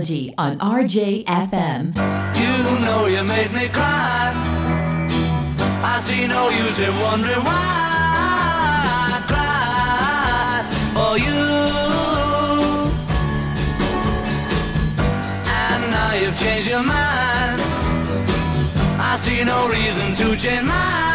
Psychology on RJFM. You know you made me cry. I see no use in wondering why your mind. I see no reason to change mine.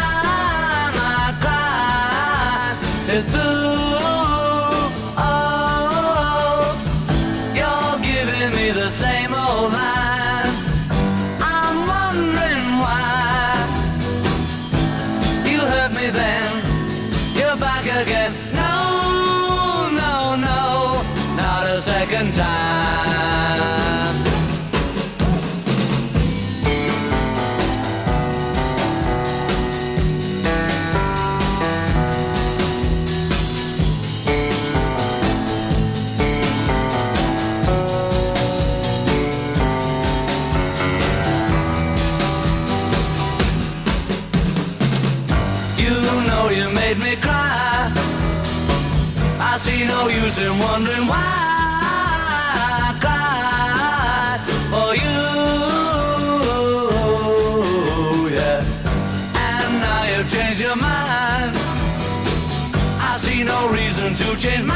wondering why I cried for you. Yeah. And now you've changed your mind. I see no reason to change my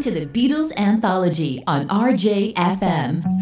to the Beatles Anthology on RJFM.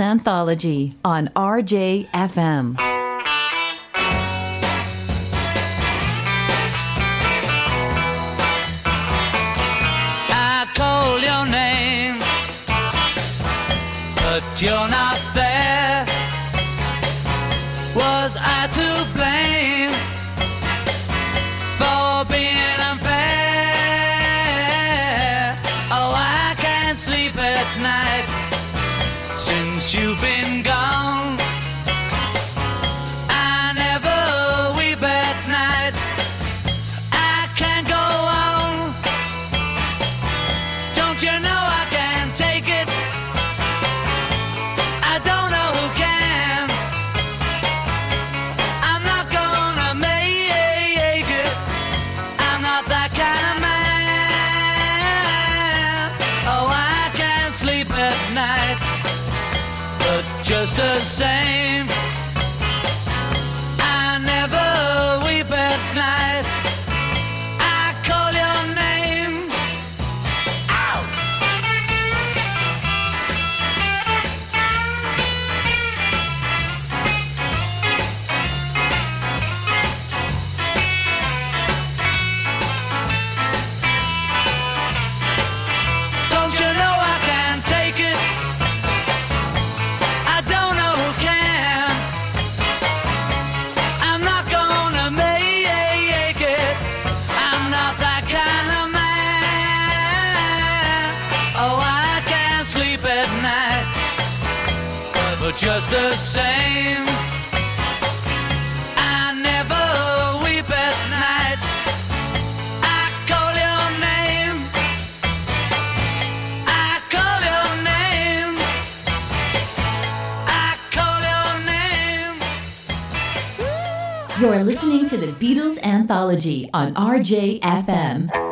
Anthology on RJFM. the same. Anthology on RJFM.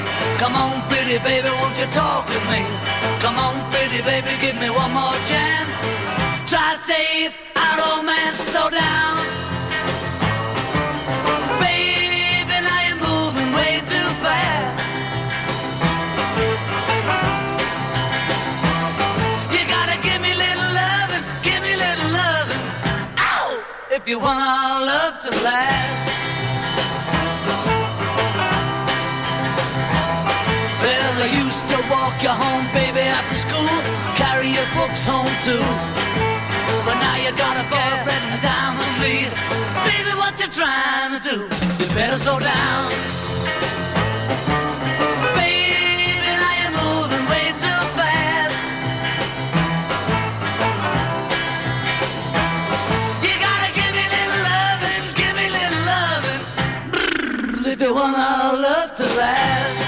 Me? Come on, pretty baby, won't you talk with me? Come on, pretty baby, give me one more chance. Try to save our romance, slow down. Baby, now you're moving way too fast. You gotta give me little loving, give me little loving. Ow! If you want our love to last. Walk you home, baby, after school, carry your books home too. But now you got a boyfriend down the street. Baby, what you trying to do? You better slow down. Baby, now you're moving way too fast. You gotta give me little loving, give me little loving. If you want our love to last.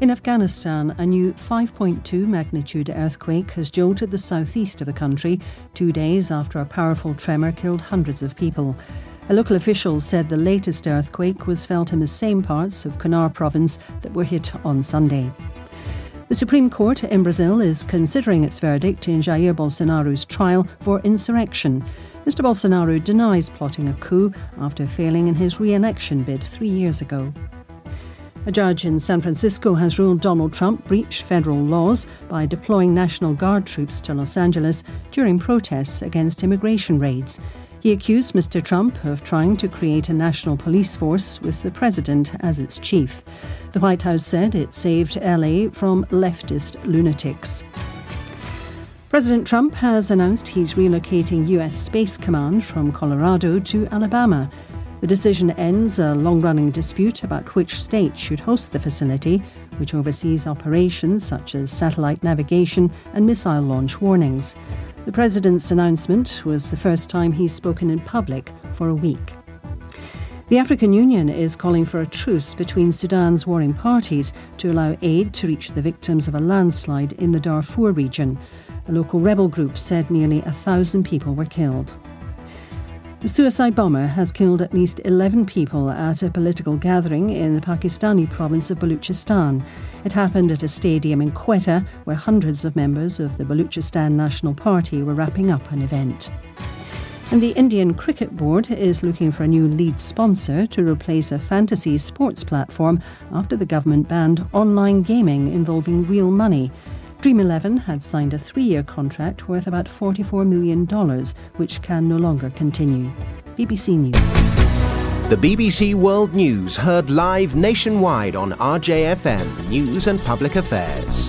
In Afghanistan, a new 5.2 magnitude earthquake has jolted the southeast of the country two days after a powerful tremor killed hundreds of people. A local officials said the latest earthquake was felt in the same parts of Kunar province that were hit on Sunday. The Supreme Court in Brazil is considering its verdict in Jair Bolsonaro's trial for insurrection. Mr. Bolsonaro denies plotting a coup after failing in his re election bid three years ago. A judge in San Francisco has ruled Donald Trump breached federal laws by deploying National Guard troops to Los Angeles during protests against immigration raids. He accused Mr. Trump of trying to create a national police force with the president as its chief. The White House said it saved LA from leftist lunatics. President Trump has announced he's relocating US Space Command from Colorado to Alabama. The decision ends a long running dispute about which state should host the facility, which oversees operations such as satellite navigation and missile launch warnings. The president's announcement was the first time he's spoken in public for a week. The African Union is calling for a truce between Sudan's warring parties to allow aid to reach the victims of a landslide in the Darfur region. A local rebel group said nearly a thousand people were killed. The suicide bomber has killed at least 11 people at a political gathering in the Pakistani province of Baluchistan. It happened at a stadium in Quetta, where hundreds of members of the Baluchistan National Party were wrapping up an event. And the Indian Cricket Board is looking for a new lead sponsor to replace a fantasy sports platform after the government banned online gaming involving real money. Dream 11 had signed a three year contract worth about $44 million, which can no longer continue. BBC News. The BBC World News heard live nationwide on RJFM News and Public Affairs.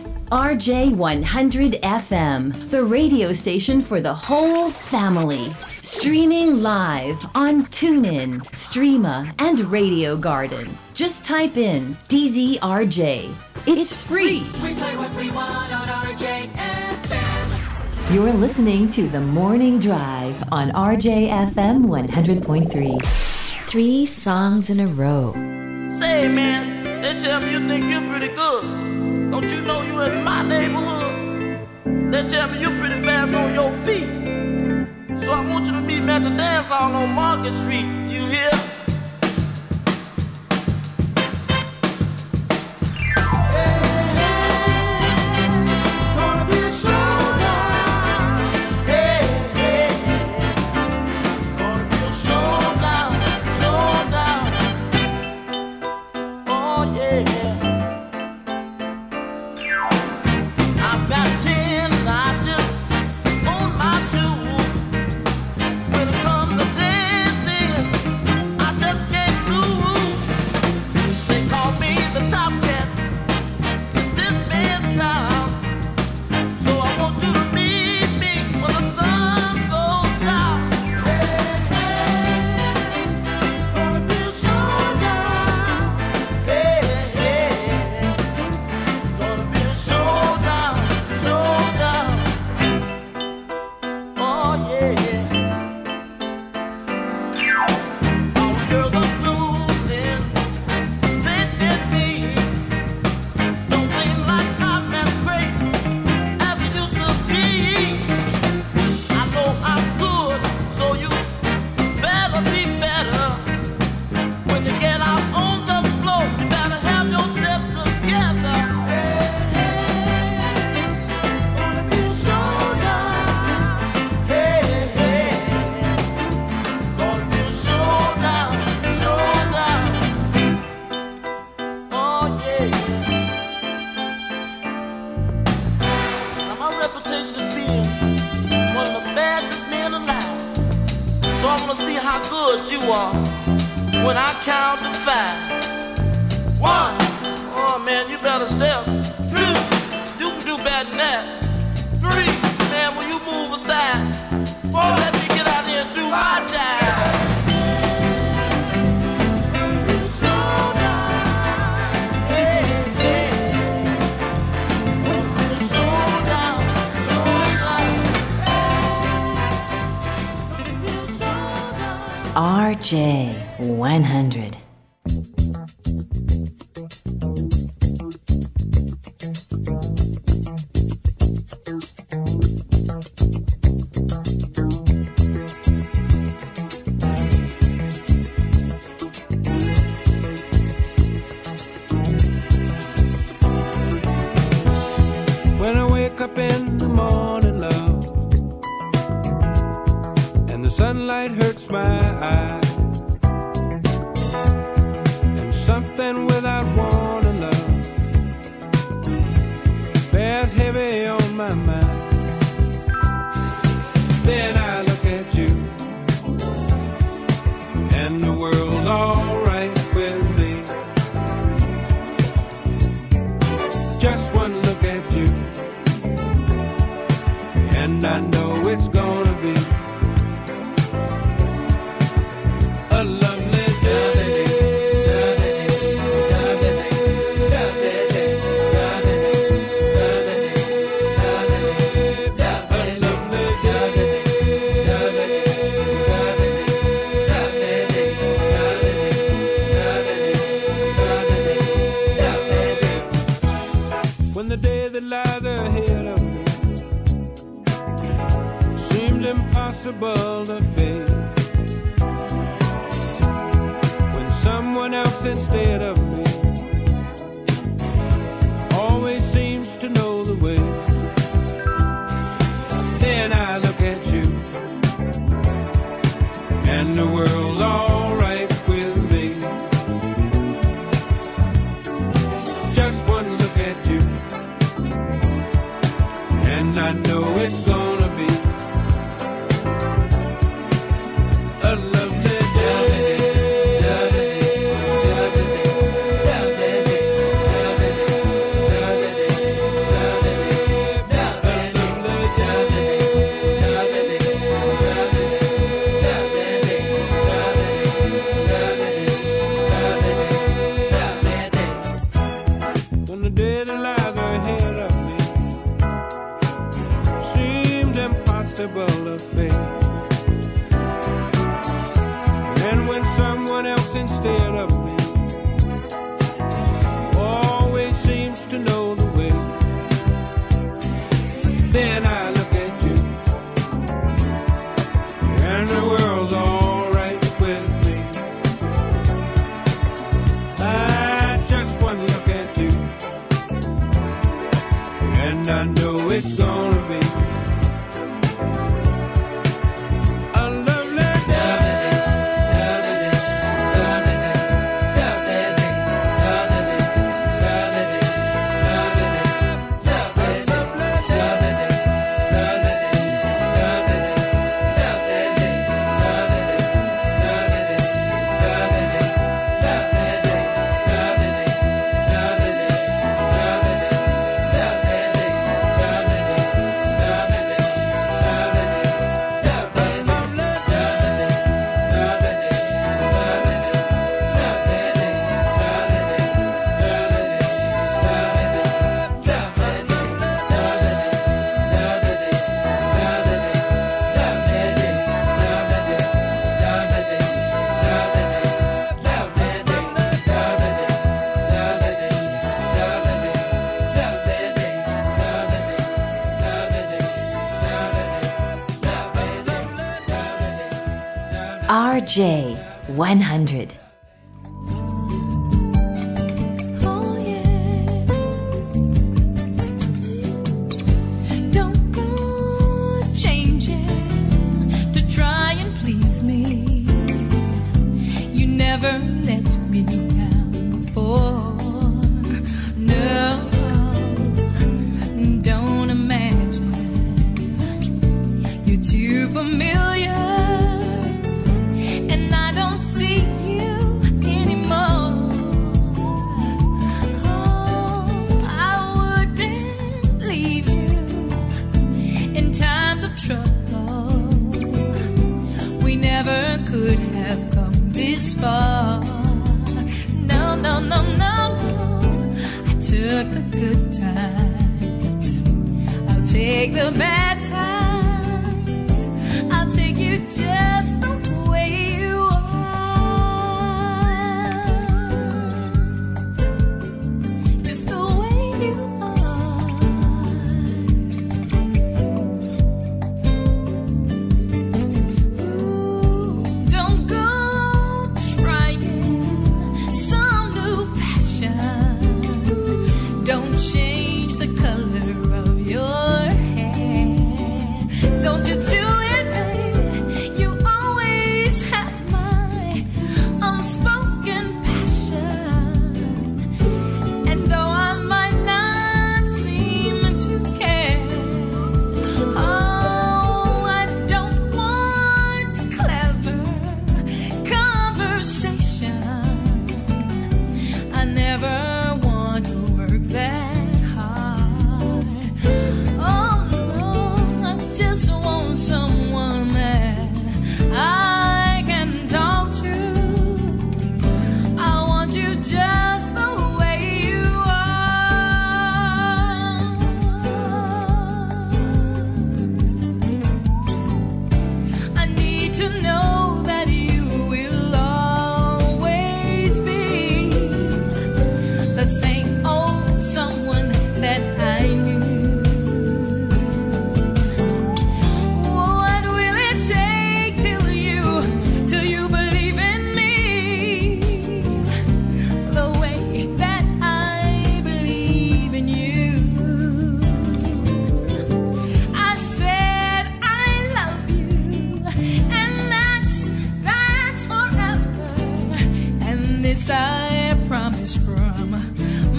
RJ100 FM, the radio station for the whole family. Streaming live on TuneIn, Streema, and Radio Garden. Just type in DZRJ. It's free. We play what we want on RJFM. You're listening to The Morning Drive on RJFM 100.3. Three songs in a row. Say, man, they tell me you think you're pretty good. Don't you know you in my neighborhood? They tell me you're pretty fast on your feet. So I want you to meet me at the dance hall on Market Street. You hear?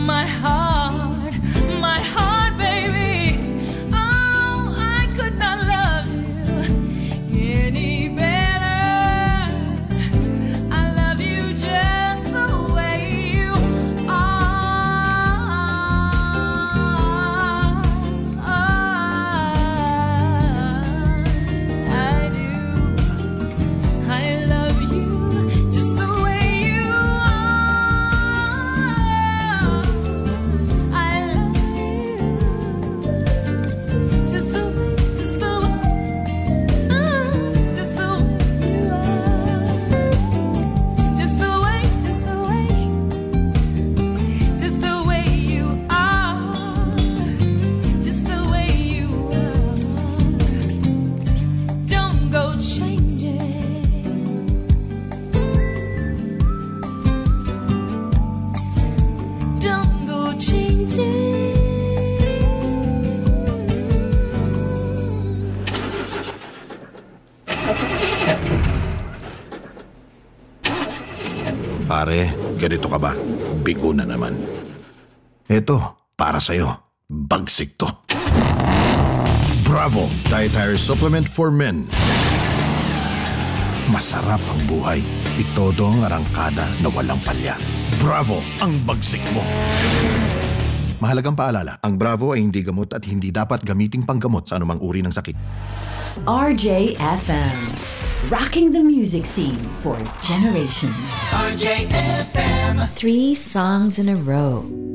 my heart. sa'yo. Bagsik to. Bravo Dietary Supplement for Men. Masarap ang buhay. Itodo ang arangkada na walang palya. Bravo ang bagsik mo. Mahalagang paalala, ang Bravo ay hindi gamot at hindi dapat gamiting panggamot sa anumang uri ng sakit. RJFM. Rocking the music scene for generations. RJFM. Three songs in a row.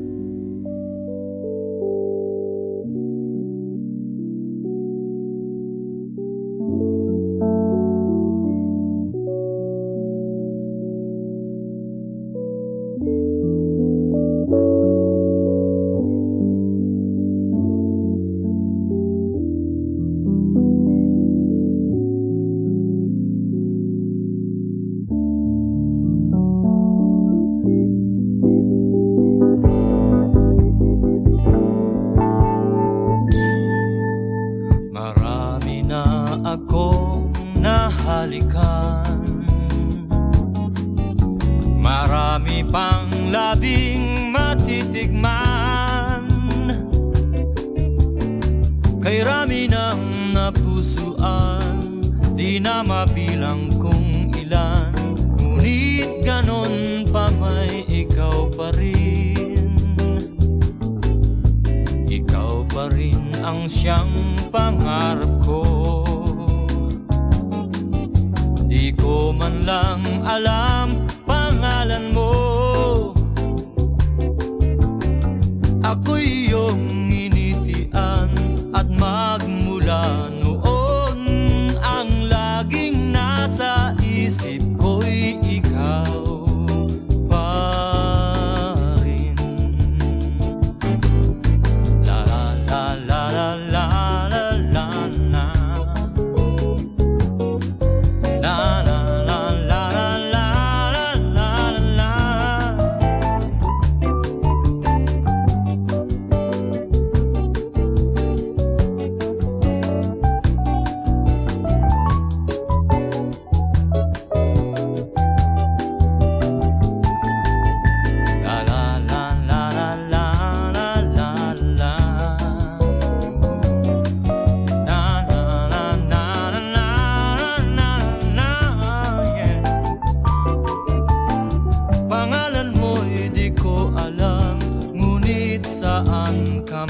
Ngunit saan ka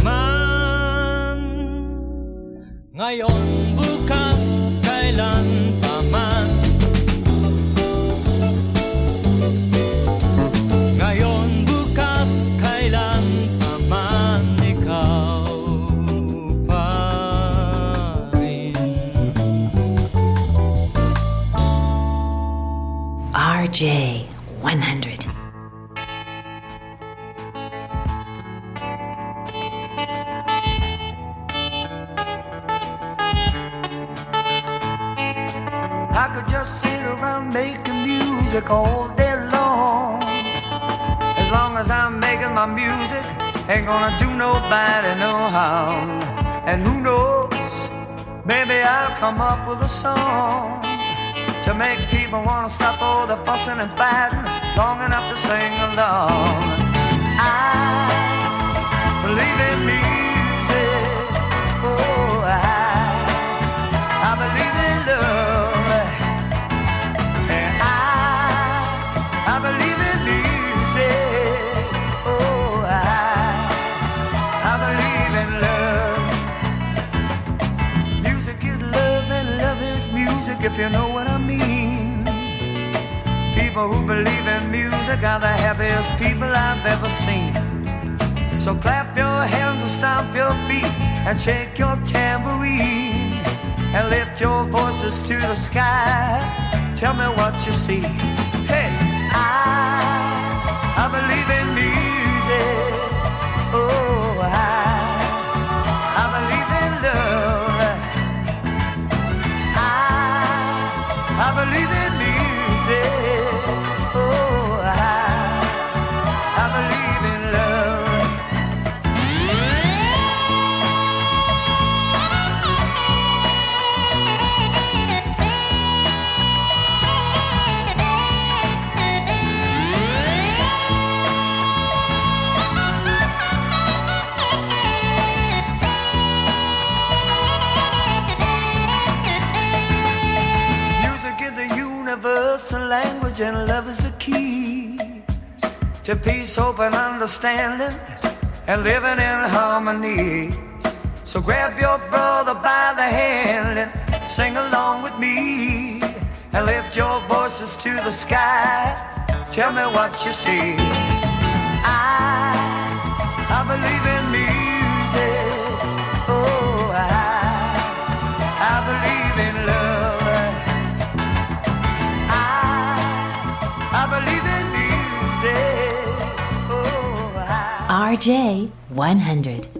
Ngayon, bukas, kailan pa man? Ngayon, bukas, kailan pa man? Ikaw pa rin. RJ come up with a song to make people wanna stop all the fussing and fighting long enough to sing along. I believe in music. If you know what I mean. People who believe in music are the happiest people I've ever seen. So clap your hands and stomp your feet and shake your tambourine and lift your voices to the sky. Tell me what you see. Hey, I, I believe in and love is the key to peace, hope, and understanding, and living in harmony. So grab your brother by the hand and sing along with me, and lift your voices to the sky. Tell me what you see. I RJ 100.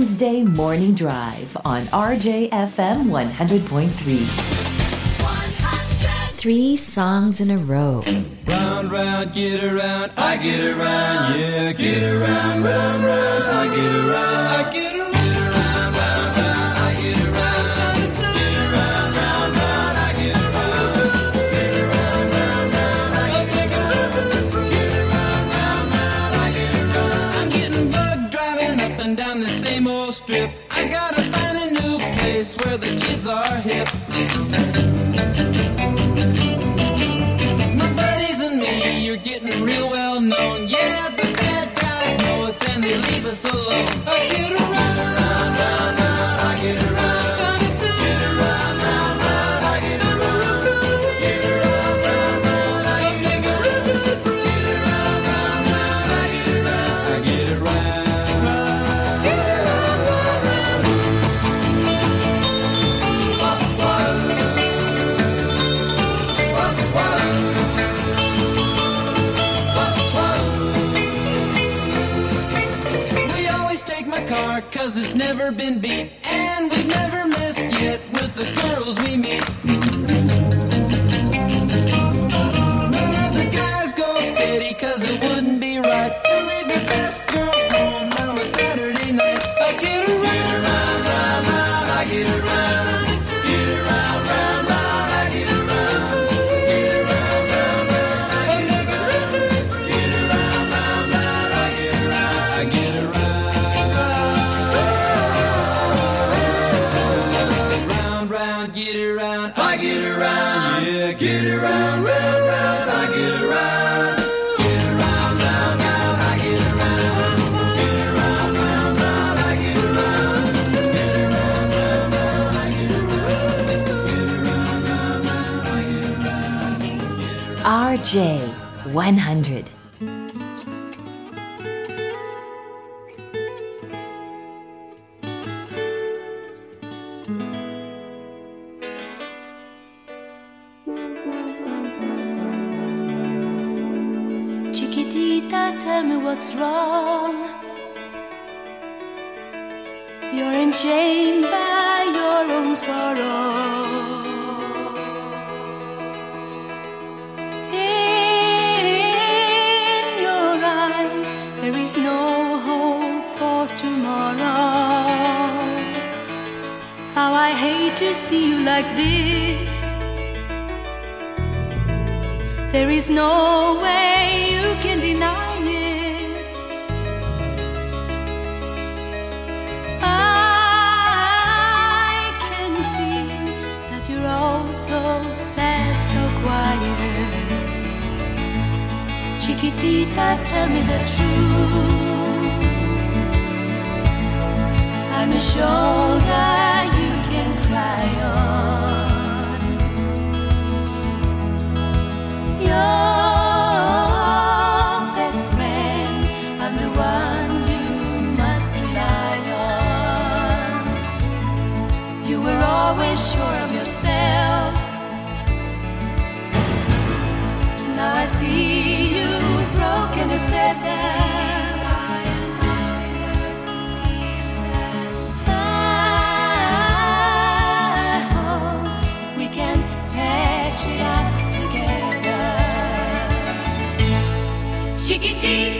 Tuesday Morning Drive on RJFM 100.3. Three songs in a row. Round, round, get around, I get around, yeah, get around, round, round, I get around, I get see you like this. There is no way you can deny it. I can see that you're all so sad, so quiet. Chiquitita, tell me the truth. I'm a shoulder. Oh. You.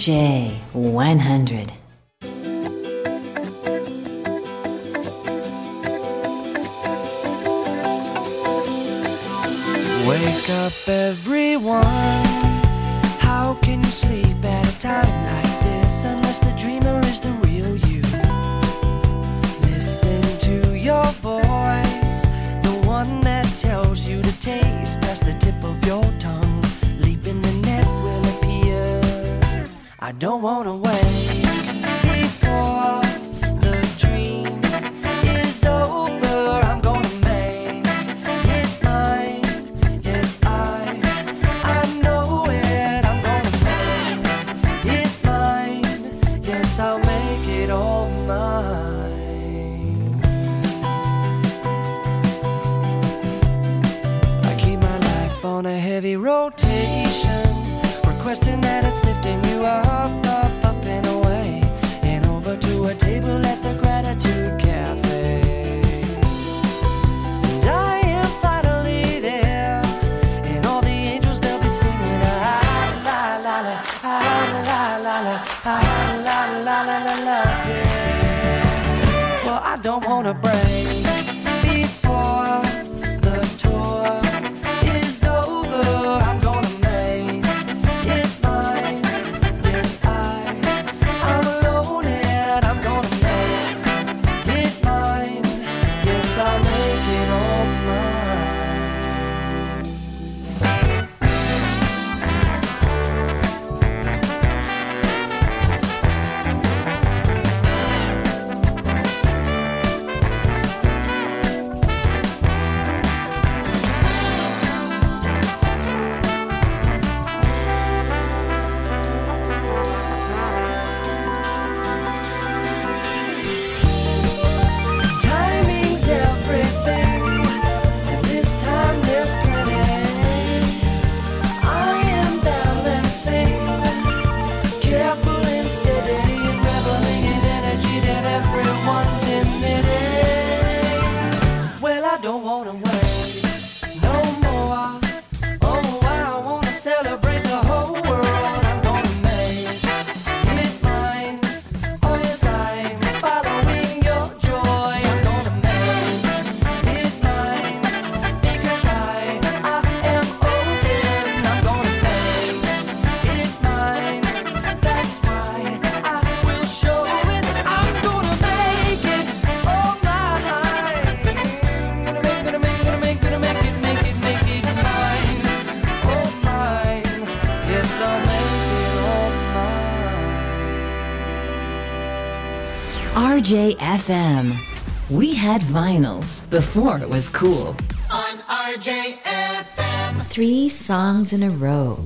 J100. Wake up, everyone. How can you sleep at a time like this unless the dreamer is the real you? Listen to your voice, the one that tells you to taste past the tip of your I don't wanna wait. a break. RJFM. We had vinyl before it was cool. On RJFM. Three songs in a row.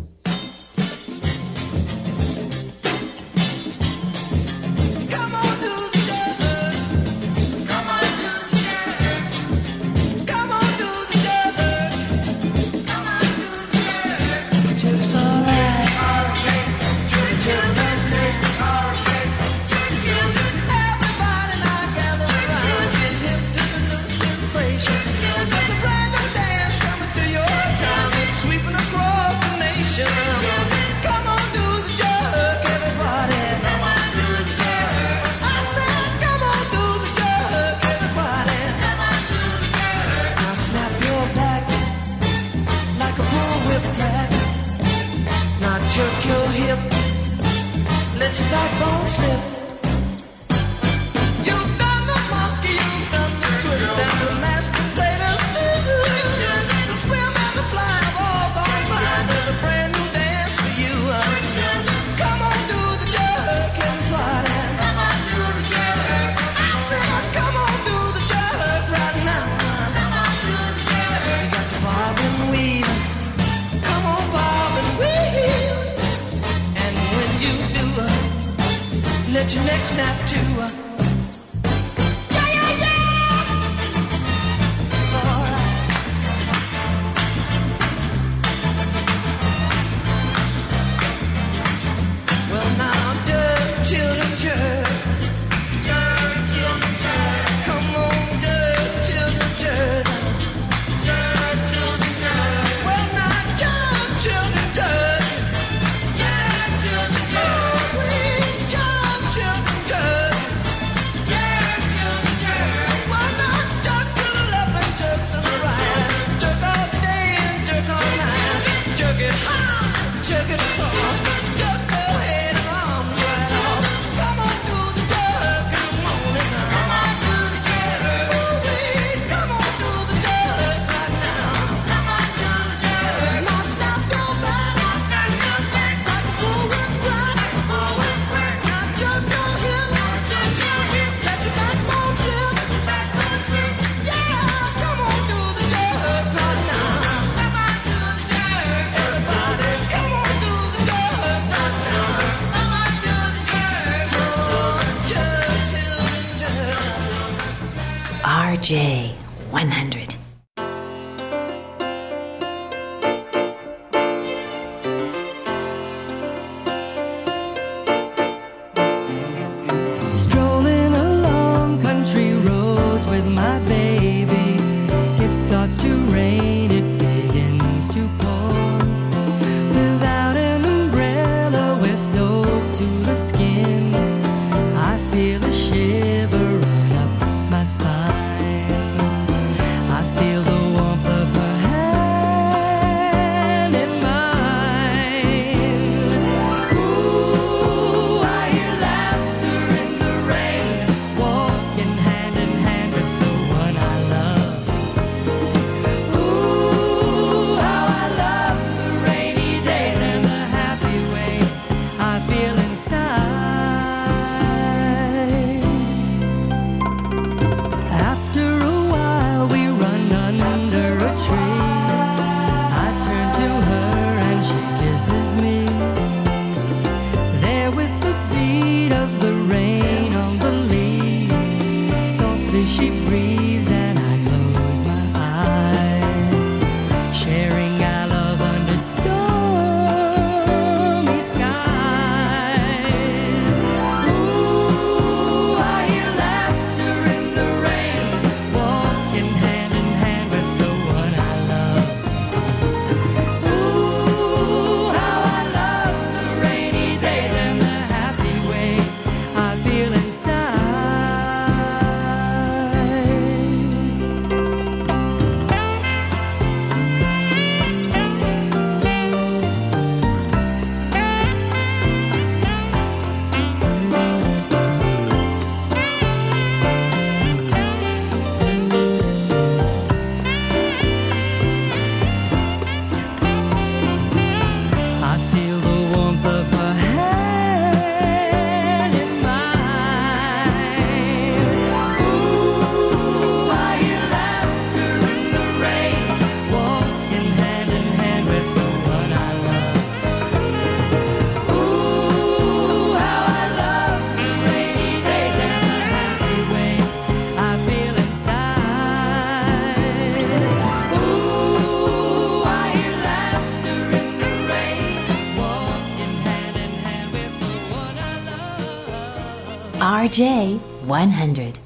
RJ 100.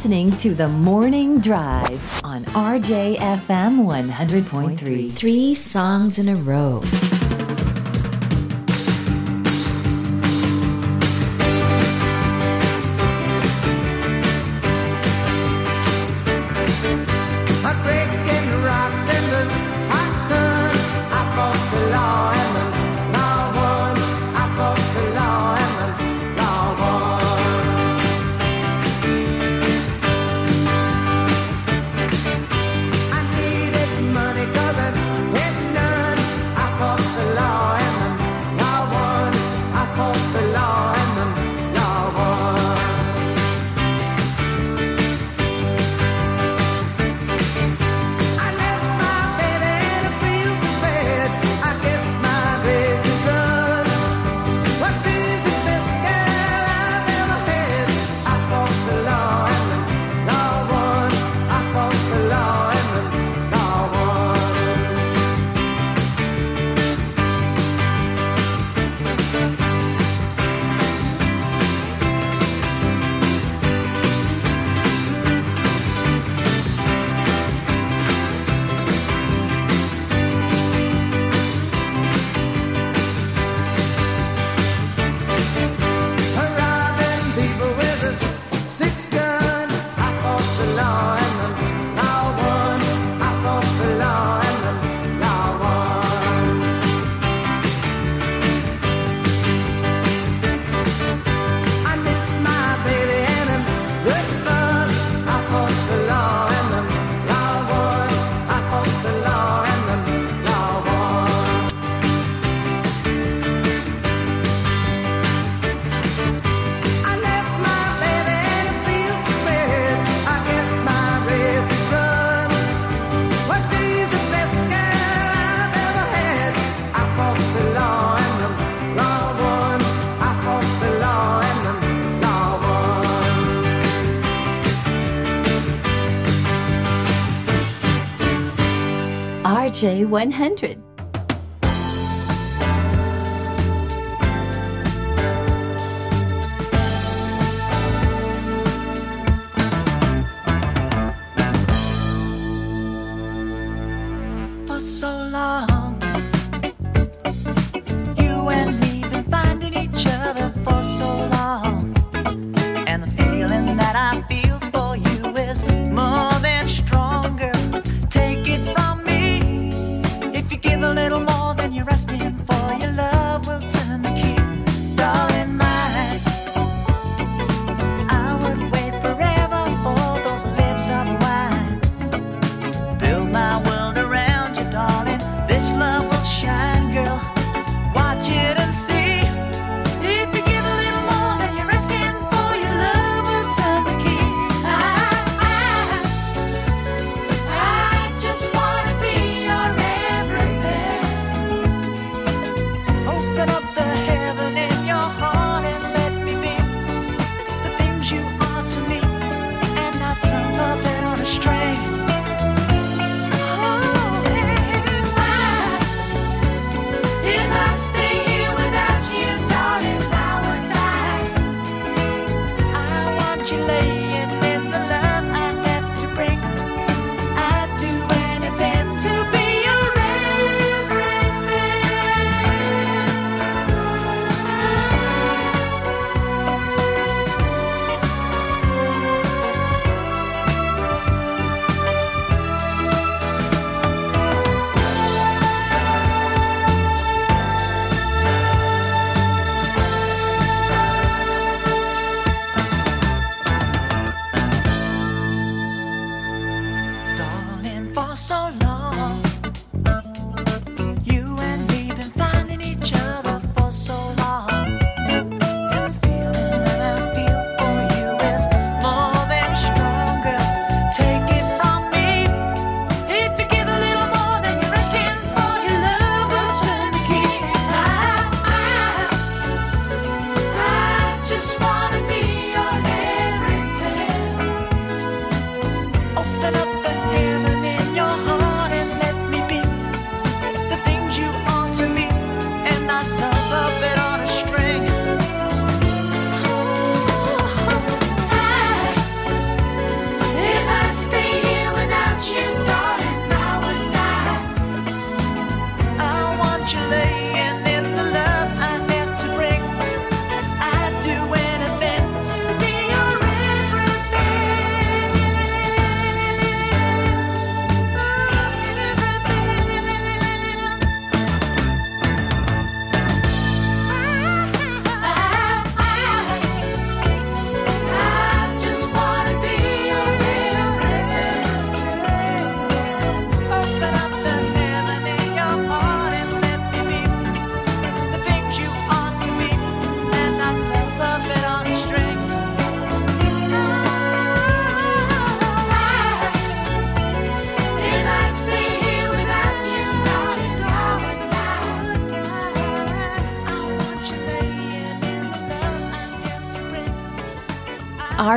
listening to The Morning Drive on RJFM 100.3. Three songs in a row. RJ100.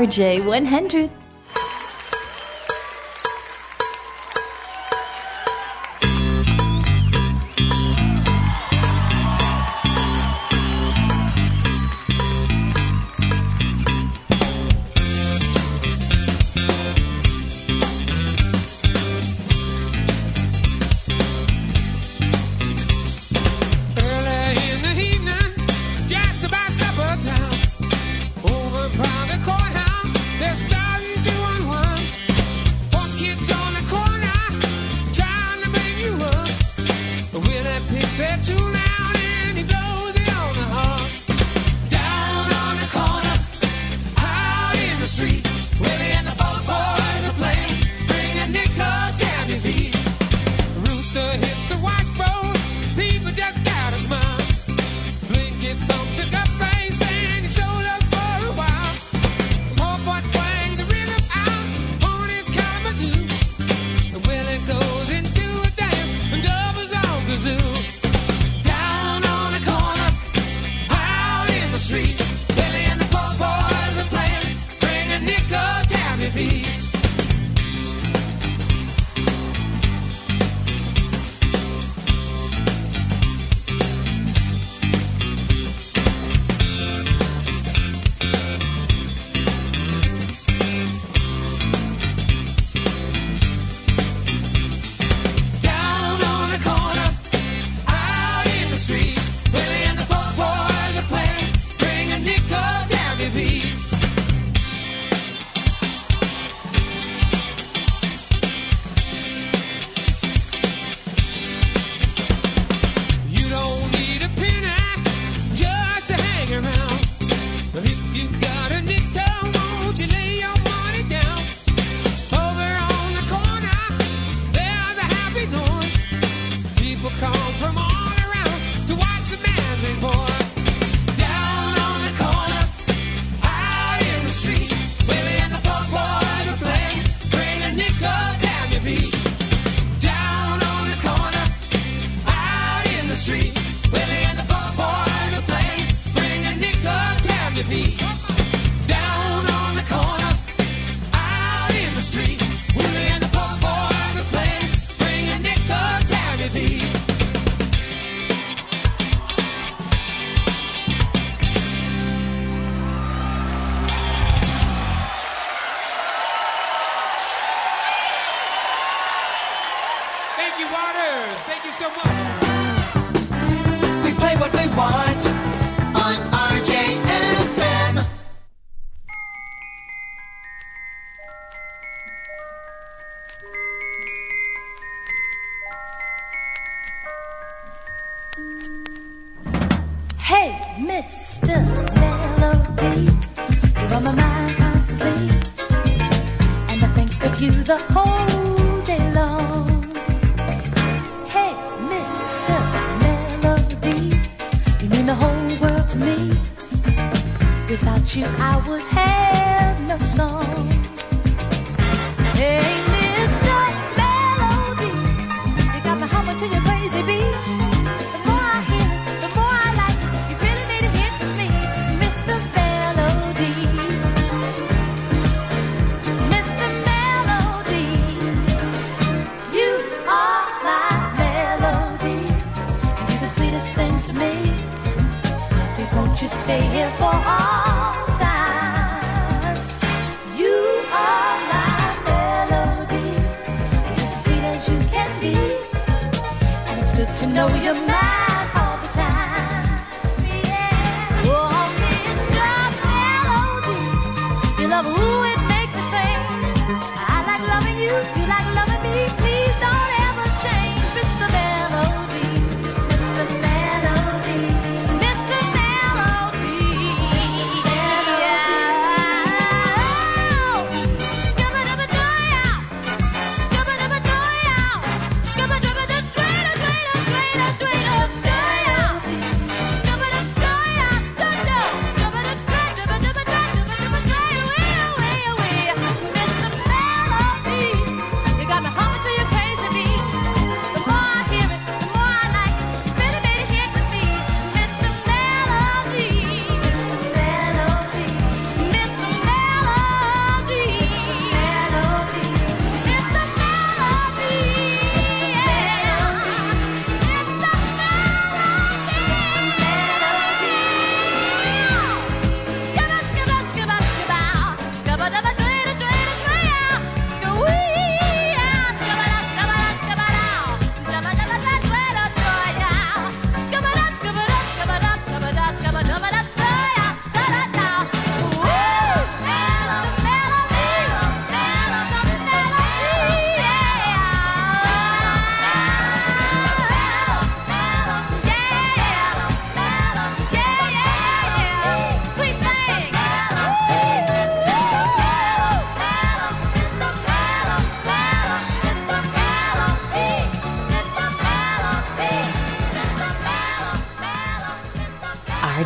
RJ100. the street.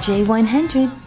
RJ100.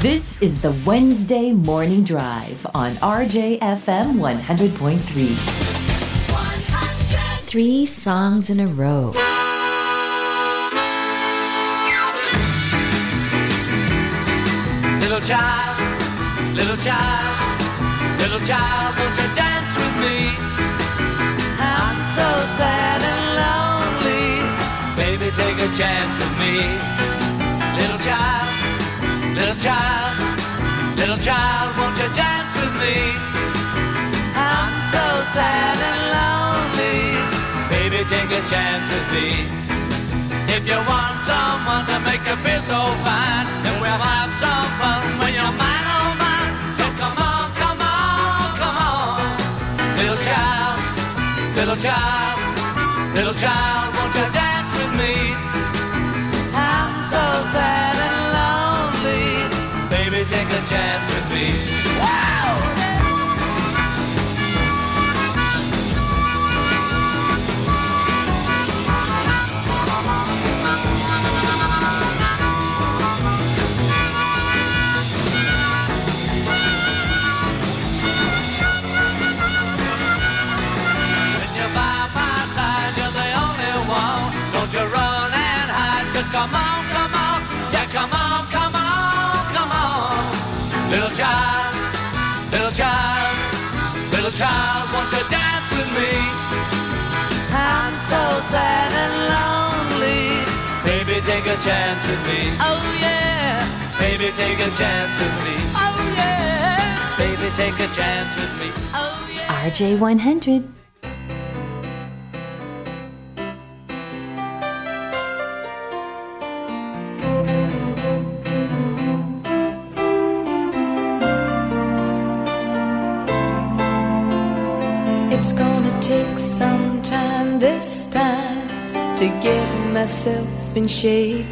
This is the Wednesday Morning Drive on RJFM 100.3. Three songs in a row. Little child, little child, little child, won't you dance with me? I'm so sad and lonely. Baby, take a chance with me. Little child, little child, little child, won't you dance with me? I'm so sad and lonely. Baby, take a chance with me. If you want someone to make you feel so fine, then we'll have some fun when you're mine, oh mine. So come on, come on, come on. Little child, little child, little child, won't you dance with me? I'm so sad take a chance with me. child want to dance with me. I'm so sad and lonely. Baby, take a chance with me. Oh yeah. Baby, take a chance with me. Oh yeah. Baby, take a chance with me. Oh yeah. RJ 100. Take some time this time to get myself in shape.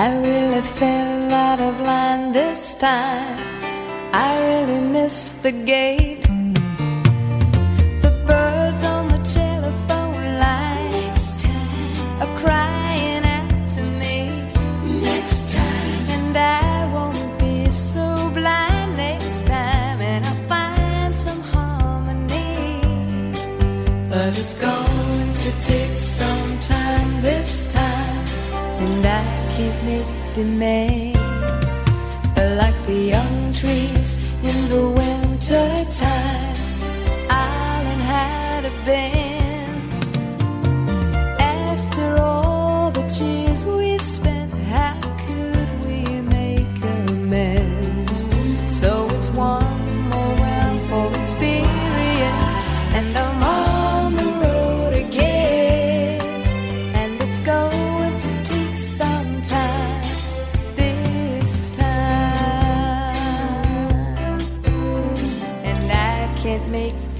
I really fell out of line this time. I really missed the gate. The birds on the telephone line are crying But it's going to take some time this time, and I can't make demands. Like the young trees in the winter time, Island had a been.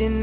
And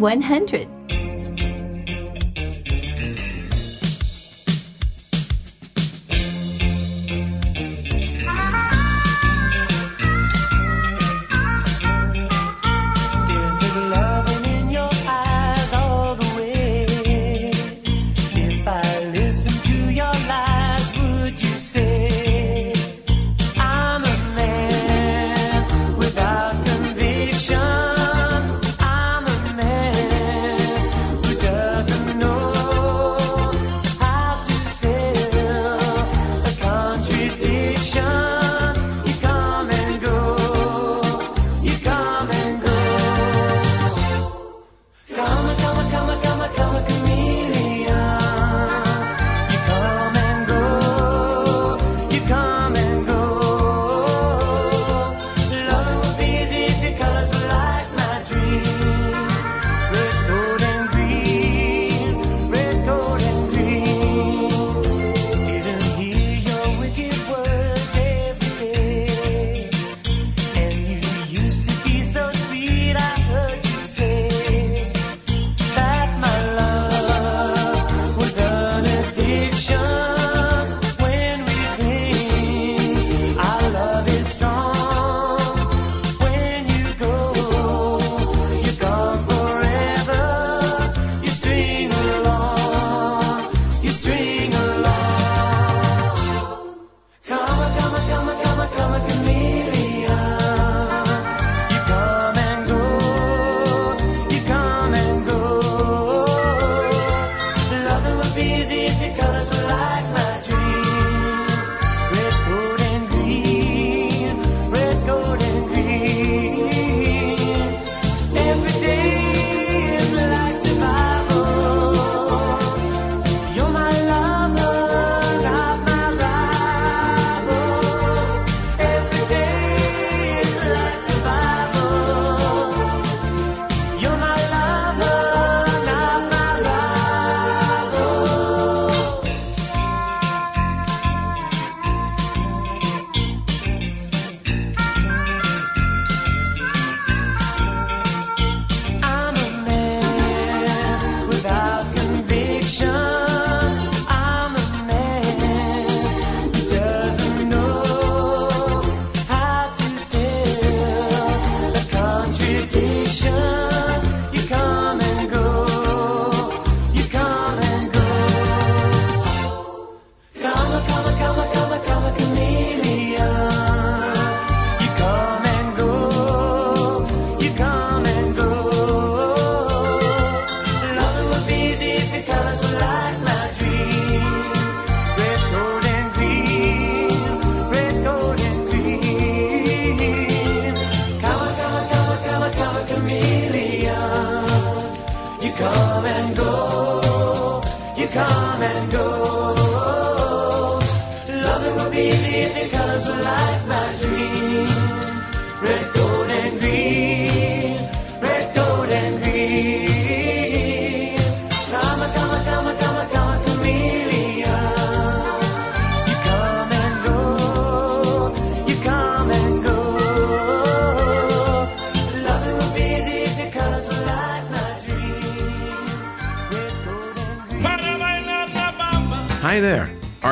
100.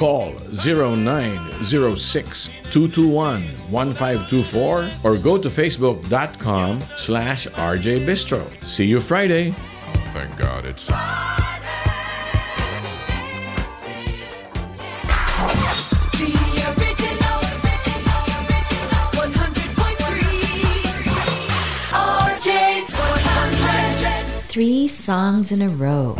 Call 906 or go to facebook.com slash RJ Bistro. See you Friday. Thank God it's... Three songs in a row.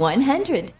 100.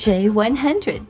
RJ100.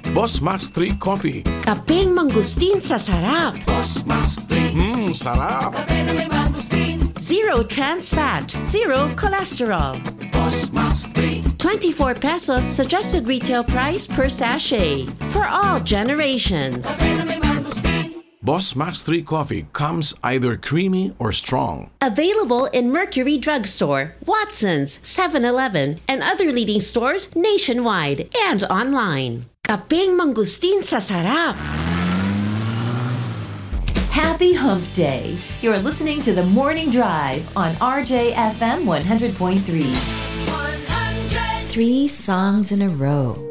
Boss Mars 3 Coffee. Kapeng mangustin sa sarap. Boss Mars Mmm, sarap. Kape na mangustin. Zero trans fat, zero cholesterol. Boss Mars 24 pesos suggested retail price per sachet for all generations. Kape na. Boss Max 3 coffee comes either creamy or strong. Available in Mercury Drugstore, Watson's, 7 Eleven, and other leading stores nationwide and online. Kapeng mangustin sa sarap. Happy Hump Day. You're listening to The Morning Drive on RJFM 100.3. 100. Three songs in a row.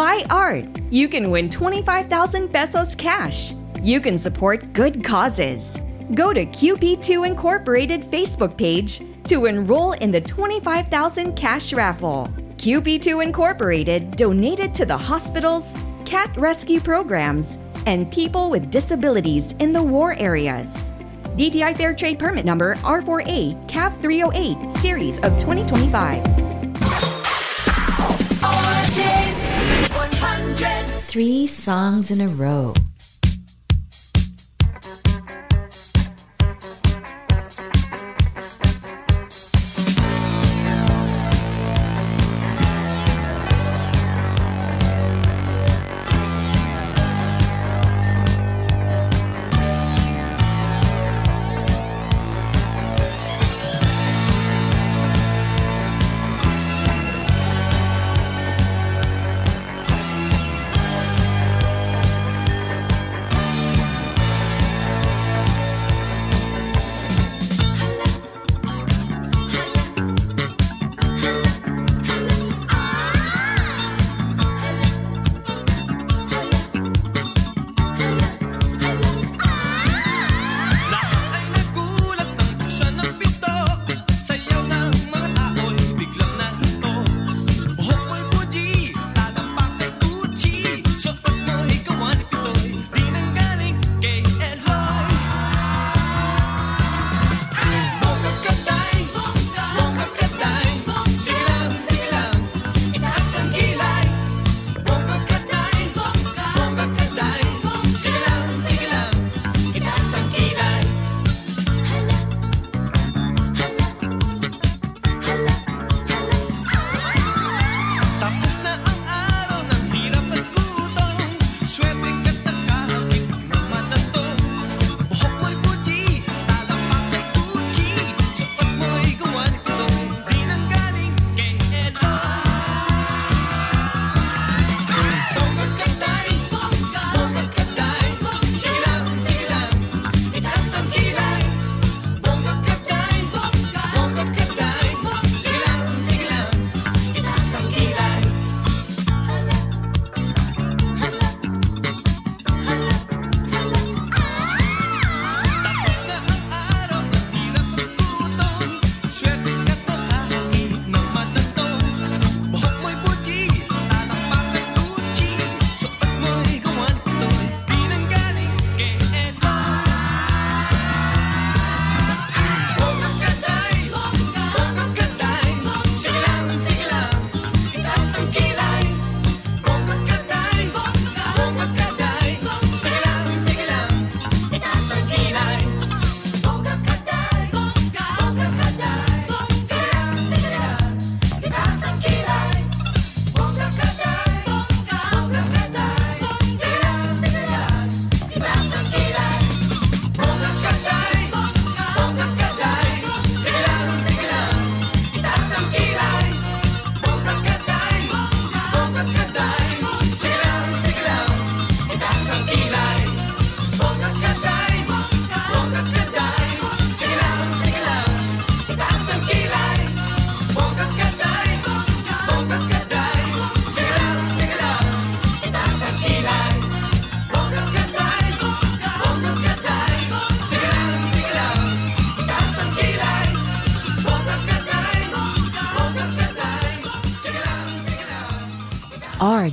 Buy art. You can win 25,000 pesos cash. You can support good causes. Go to QP2 Incorporated Facebook page to enroll in the 25,000 cash raffle. QP2 Incorporated donated to the hospitals, cat rescue programs, and people with disabilities in the war areas. DTI Fair Trade Permit Number R4A CAP 308 Series of 2025. Three songs in a row.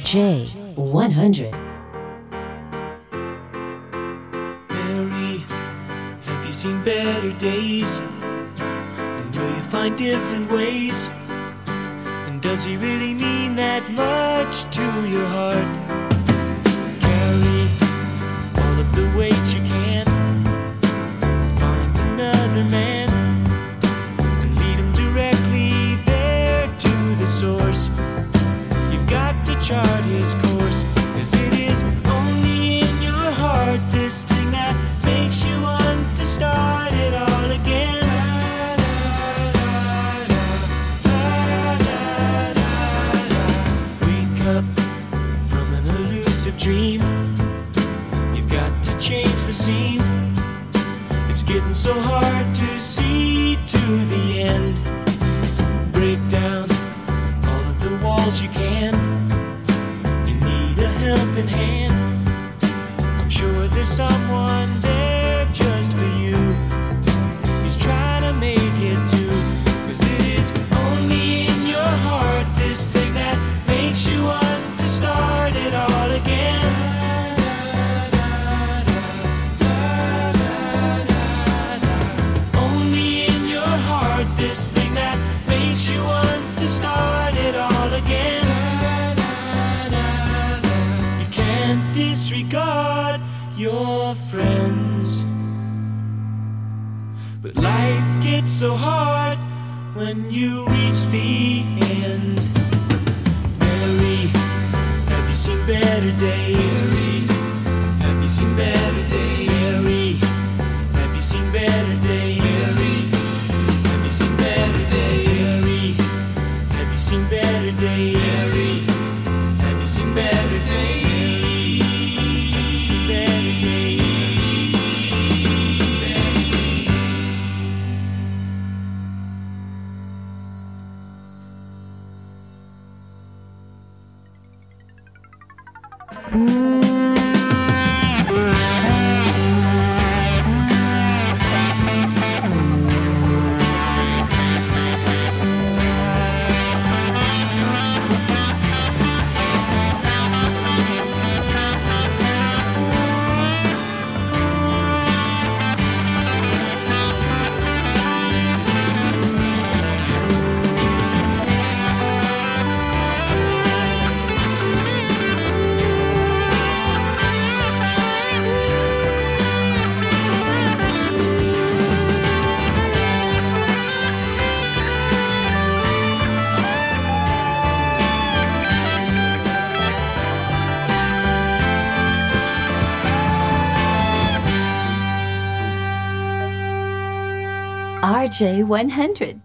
J100. Mary, have you seen better days? And will you find different ways? And does he really mean that much to your heart? getting so hard to see to the end. Break down all of the walls you can. You need a helping hand. I'm sure there's someone so hard when you reach the 100.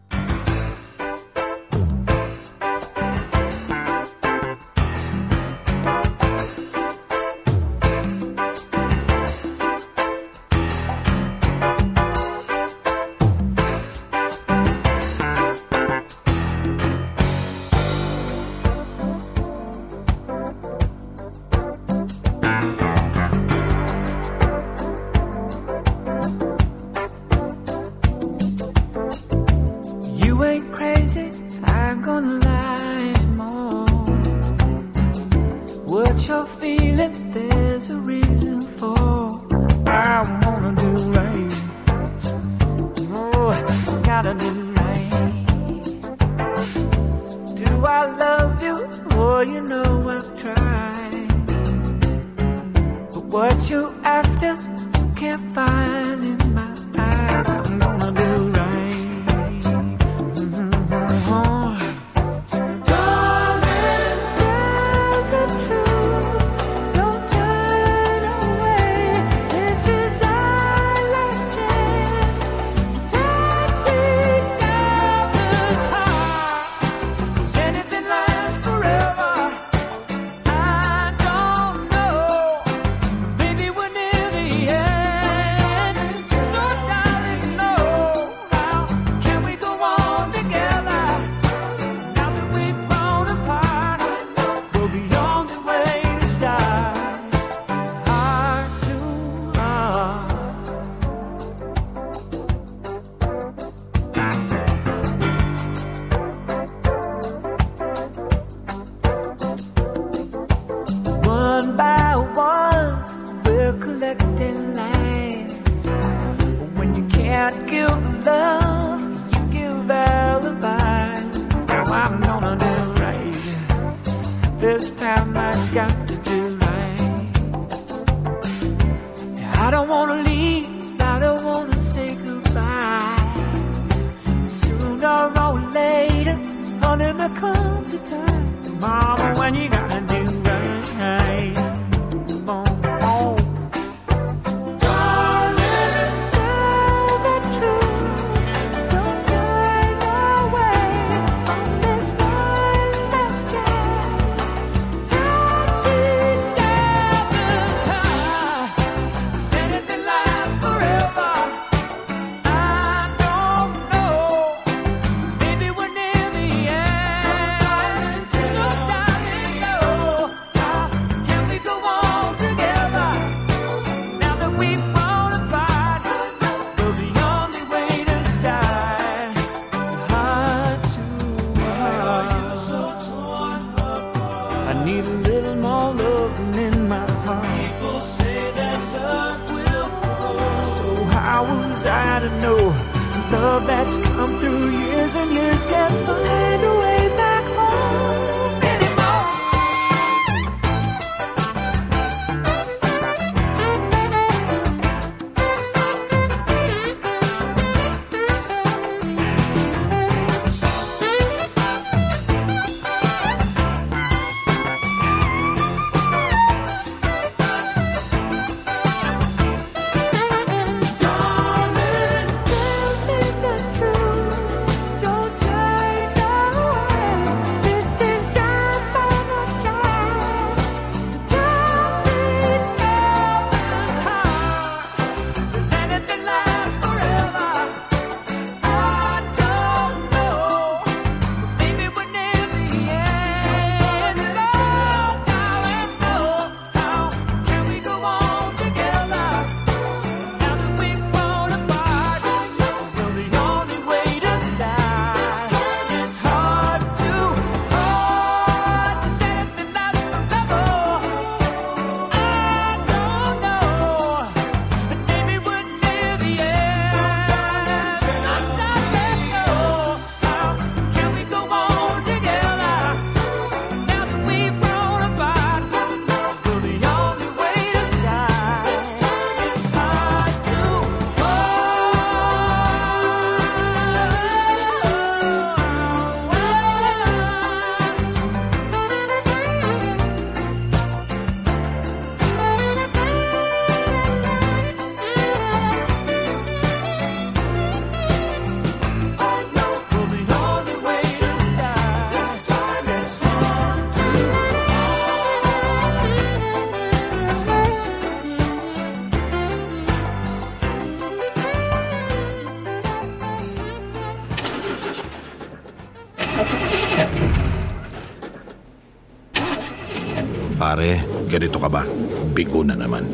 Bigo na naman.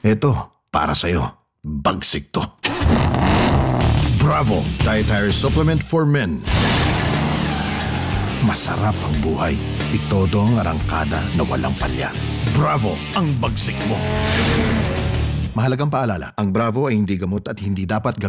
Eto, para sa'yo. Bagsik to. Bravo! Dietary Supplement for Men. Masarap ang buhay. Itodo ang arangkada na walang palya. Bravo! Ang bagsik mo! Mahalagang paalala, ang Bravo ay hindi gamot at hindi dapat gamot.